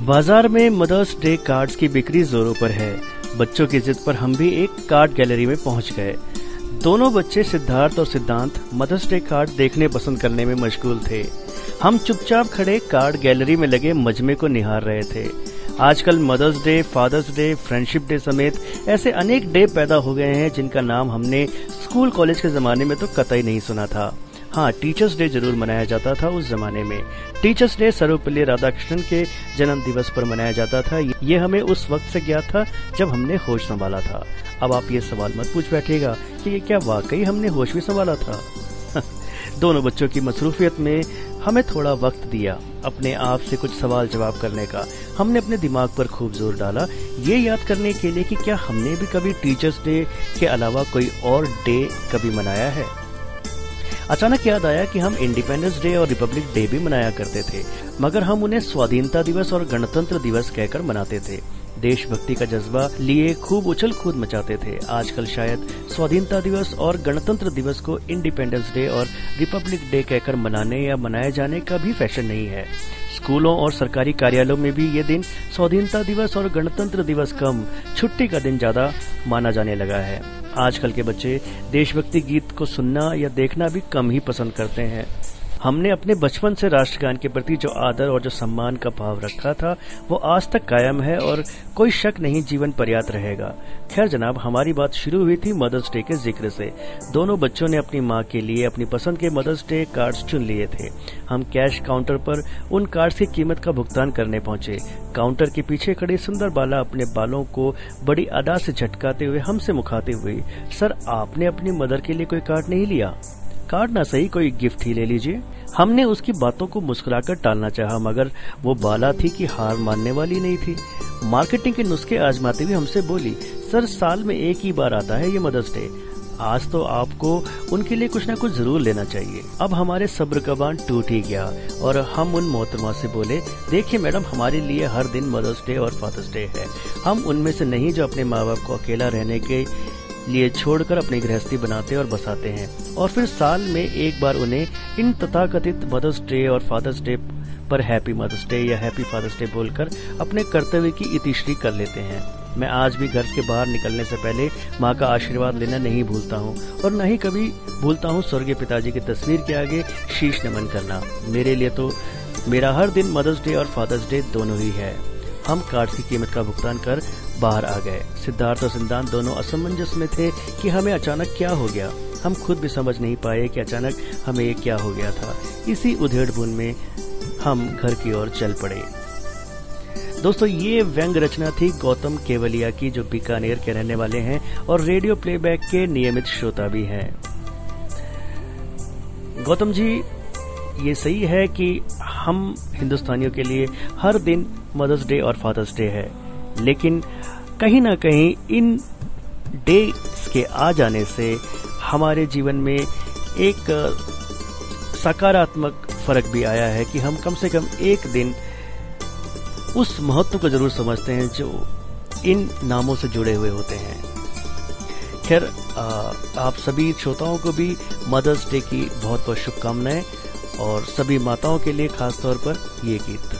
बाज़ार में mother's day cards की बिक्री जोरों पर है। बच्चों की जिद पर हम भी एक कार्ड गैलरी में पहुँच गए। दोनों बच्चे सिद्धार्थ और सिद्धांत मदर्स डे कार्ड देखने पसंद करने में मशगूल थे। हम चुपचाप खड़े कार्ड गैलरी में लगे मजमे को निहार रहे थे। आजकल Mother's Day Father's Day Friendship Day समेत ऐसे अनेक डे पैदा हो गए हैं जिनका नाम हमने स्कूल कॉलेज के जमाने में तो कतई नहीं सुना था। हाँ टीचर्स डे ज़रूर मनाया जाता था उस जमाने में। टीचर्स डे सर्वपल्ली राधाकृष्णन के जन्म दिवस पर मनाया जाता था। ये हमें उस वक्त से ज्ञात था जब हमने होश संभाला था। अब आप ये सवाल मत पूछ बैठेगा कि ये क्या वाकई हमने होश भी संभाला था? दोनों बच्चों की मसरूफियत में हमें थोड़ा वक्त दिया अपने आप से कुछ सवाल जवाब करने का। हमने अपने दिमाग पर खूब ज़ोर डाला ये याद करने के लिए कि क्या हमने भी कभी टीचर्स डे के अलावा कोई और डे कभी मनाया है? अचानक याद आया कि हम इंडिपेंडेंस डे और रिपब्लिक डे भी मनाया करते थे, मगर हम उन्हें स्वाधीनता दिवस और गणतंत्र दिवस कहकर मनाते थे। देशभक्ति का जज्बा लिए खूब उछल कूद मचाते थे। आजकल शायद स्वाधीनता दिवस और गणतंत्र दिवस को इंडिपेंडेंस डे और रिपब्लिक डे कहकर मनाने या मनाए जाने का भी फ़ैशन नहीं है। स्कूलों और सरकारी कार्यालयों में भी ये दिन स्वाधीनता दिवस और गणतंत्र दिवस कम छुट्टी का दिन ज़्यादा माना जाने लगा है। आजकल के बच्चे देशभक्ति गीत को सुनना या देखना भी कम ही पसंद करते हैं। हमने अपने बचपन से राष्ट्रगान के प्रति जो आदर और जो सम्मान का भाव रखा था, वो आज तक कायम है और कोई शक नहीं जीवन पर्याप्त रहेगा। खैर जनाब, हमारी बात शुरू हुई थी मदर्स डे के ज़िक्र से। दोनों बच्चों ने अपनी माँ के लिए, अपनी पसंद के मदर्स डे कार्ड्स चुन लिए थे। हम कैश काउंटर पर उन कार्ड्स की कीमत का भुगतान करने पहुँचे। काउंटर के पीछे खड़े सुंदर बाला अपने बालों को बड़ी अदा से झटकाते हुए हमसे मुखाते हुए सर, आपने अपनी मदर के लिए कोई कार्ड नहीं लिया? कार्ड ना सही कोई गिफ्ट ही ले लीजिए। हमने उसकी बातों को मुस्कुराकर टालना चाहा, मगर वो बाला थी कि हार मानने वाली नहीं थी। मार्केटिंग के नुस्खे आजमाते हुए हमसे बोली, सर, साल में एक ही बार आता है ये मदर्स डे। आज तो आपको उनके लिए कुछ ना कुछ ज़रूर लेना चाहिए। अब हमारे सब्र का बाँध टूट ही गया और हम उन मोहतरमा से बोले, देखिए मैडम, हमारे लिए हर दिन मदर्स डे और फादर्स डे है। हम उनमें से नहीं जो अपने माँ बाप को अकेला रहने के लिए छोड़कर अपनी गृहस्थी बनाते और बसाते हैं। और फिर साल में एक बार उन्हें इन तथाकथित मदर्स डे और फादर्स डे पर हैप्पी मदर्स डे या हैप्पी फादर्स डे बोलकर अपने कर्तव्य की इतिश्री कर लेते हैं। मैं आज भी घर के बाहर निकलने से पहले माँ का आशीर्वाद लेना नहीं भूलता हूँ और न ही कभी भूलता हूँ स्वर्गीय पिताजी की तस्वीर के आगे शीश नमन करना। मेरे लिए तो मेरा हर दिन मदर्स डे और फादर्स डे दोनों ही है। हम कार्ड की कीमत का भुगतान कर बाहर आ गए। सिद्धार्थ और सिद्धांत दोनों असमंजस में थे कि हमें अचानक क्या हो गया। हम खुद भी समझ नहीं पाए कि अचानक हमें ये क्या हो गया था। इसी उधेड़ बुन में हम घर की ओर चल पड़े। दोस्तों, ये व्यंग रचना थी गौतम केवलिया की, जो बीकानेर के रहने वाले हैं और रेडियो प्लेबैक के नियमित श्रोता भी हैं। गौतम जी, ये सही है कि हम हिंदुस्तानियों के लिए हर दिन मदर्स डे और फादर्स डे है, लेकिन कहीं ना कहीं इन डेज़ के आ जाने से हमारे जीवन में एक सकारात्मक फ़र्क भी आया है कि हम कम से कम एक दिन उस महत्व को ज़रूर समझते हैं जो इन नामों से जुड़े हुए होते हैं। खैर आप सभी श्रोताओं को भी मदर्स डे की बहुत बहुत शुभकामनाएँ और सभी माताओं के लिए खासतौर पर ये गीत।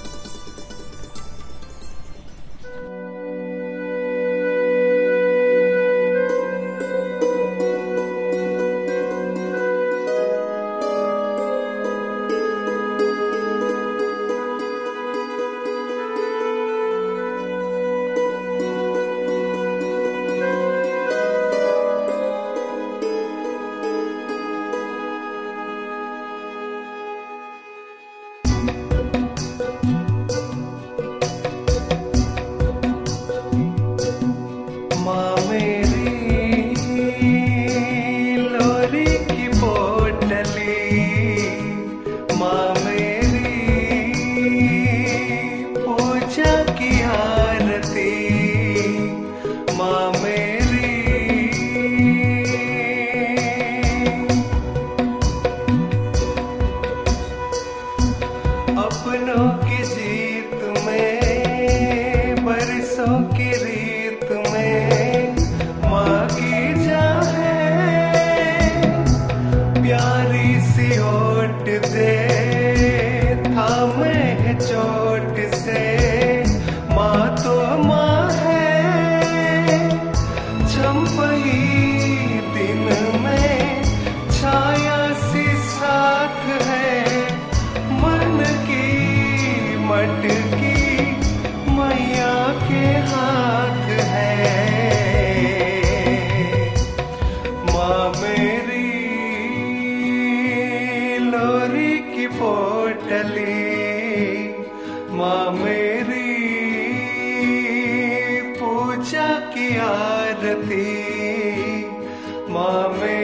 माँ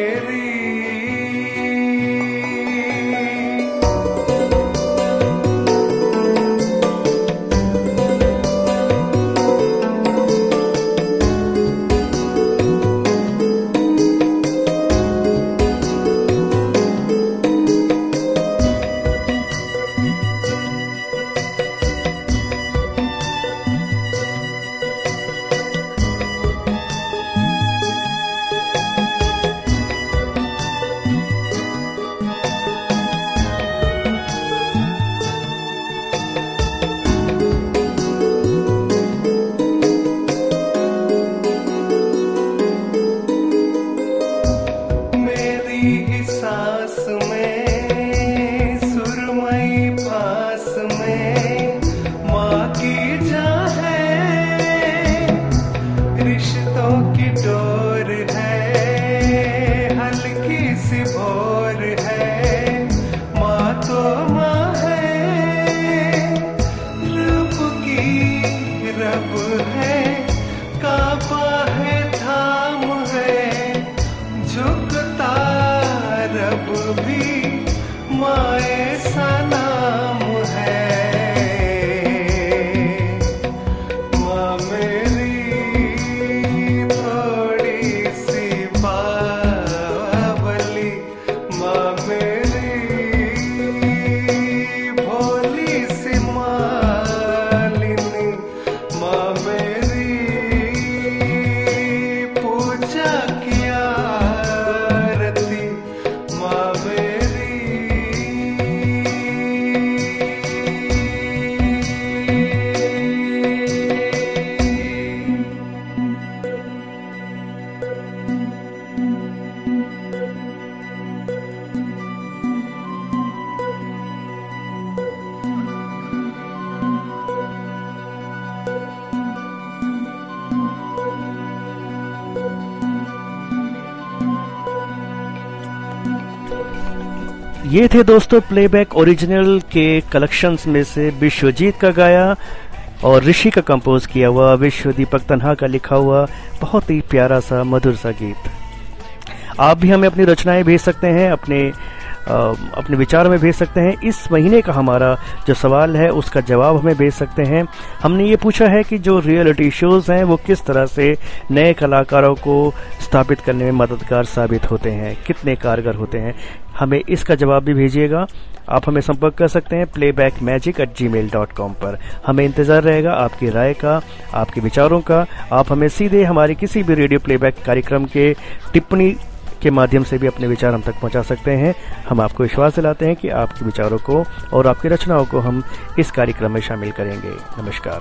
ये थे दोस्तों प्लेबैक ओरिजिनल के कलेक्शंस में से विश्वजीत का गाया और ऋषि का कंपोज किया हुआ विश्व दीपक तन्हा का लिखा हुआ बहुत ही प्यारा सा मधुर सा गीत। आप भी हमें अपनी रचनाएँ भेज सकते हैं अपने अपने विचार में भेज सकते हैं। इस महीने का हमारा जो सवाल है, उसका जवाब हमें भेज सकते हैं। हमने ये पूछा है कि जो रियलिटी शोज़ हैं, वो किस तरह से नए कलाकारों को स्थापित करने में मददगार साबित होते हैं? कितने कारगर होते हैं? हमें इसका जवाब भी भेजिएगा। आप हमें संपर्क कर सकते हैं playback magic at Gmail dot com पर। हमें इंतज़ार रहेगा आपकी राय का, आपके विचारों का। आप हमें सीधे हमारे किसी भी रेडियो प्लेबैक कार्यक्रम के टिप्पणी के माध्यम से भी अपने विचार हम तक पहुँचा सकते हैं। हम आपको विश्वास दिलाते हैं कि आपके विचारों को और आपकी रचनाओं को हम इस कार्यक्रम में शामिल करेंगे। नमस्कार।